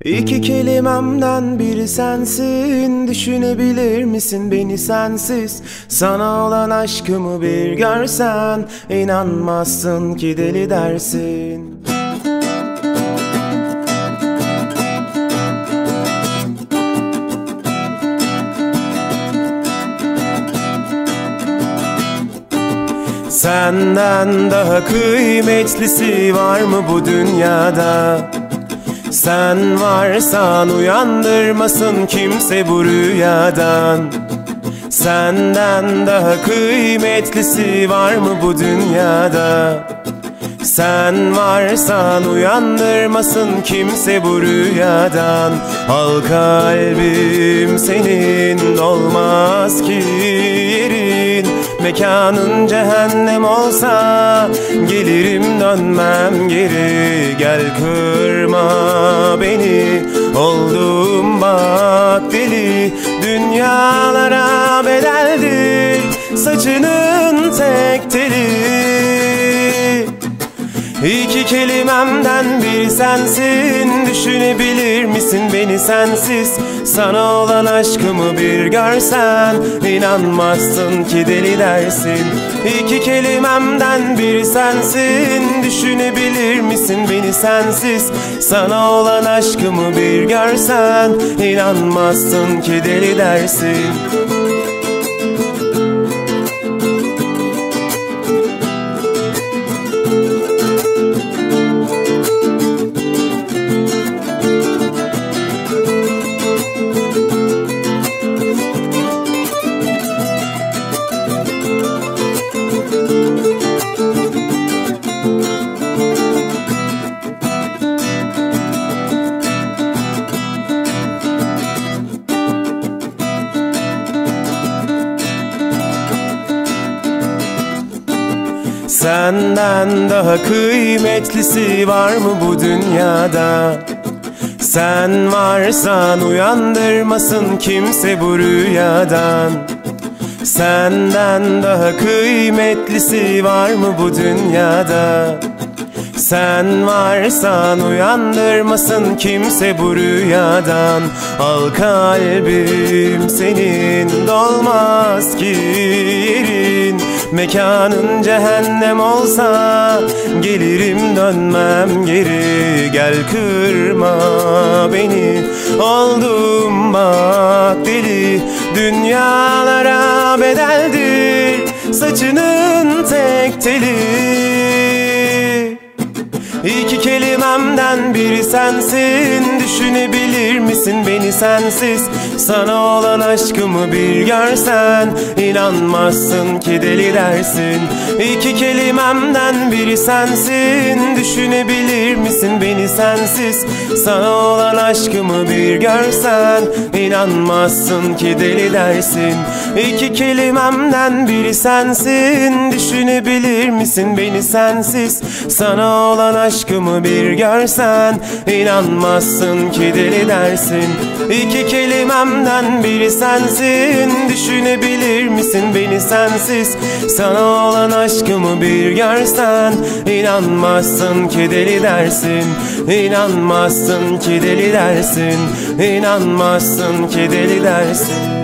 İki kelimemden biri sensin. Düşünebilir misin beni sensiz? Sana olan aşkımı bir görsen inanmazsın ki deli dersin. Senden daha kıymetlisi var mı bu dünyada? Sen varsan uyandırmasın kimse bu rüyadan Senden daha kıymetlisi var mı bu dünyada? Sen varsan uyandırmasın kimse bu rüyadan Al kalbim senin olmaz ki Mekanın cehennem olsa Gelirim dönmem geri Gel kırma beni. Oldum bak deli Dünyalara bedeldir Saçının tek teli İki kelimemden biri sensin. Düşünebilir misin beni sensiz? Sana olan aşkımı bir görsen inanmazsın ki deli dersin. İki kelimemden biri sensin. Düşünebilir misin beni sensiz? Sana olan aşkımı bir görsen inanmazsın ki deli dersin Senden daha kıymetlisi var mı bu dünyada? Sen varsan uyandırmasın kimse bu rüyadan Senden daha kıymetlisi var mı bu dünyada? Sen varsan uyandırmasın kimse bu rüyadan Al kalbim senin dolmaz ki Mekanın cehennem olsa Gelirim dönmem geri. Gel kırma beni Oldum bak deli. Dünyalara bedeldir Saçının tek teli. İki kelimemden biri sensin. Düşünebilir misin beni sensiz Sana olan aşkımı bir görsen inanmazsın ki deli dersin. İki kelimemden biri sensin Düşünebilir misin beni sensiz? Sana olan aşkımı bir görsen inanmazsın ki deli dersin. İki kelimemden biri sensin Düşünebilir misin beni sensiz? Sana olan aşkımı bir görsen inanmazsın ki deli dersin. İki kelimemden biri sensin. Düşünebilir misin beni sensiz? Sana olan aşkımı bir görsen inanmazsın ki deli dersin. İnanmazsın ki deli dersin. İnanmazsın ki deli dersin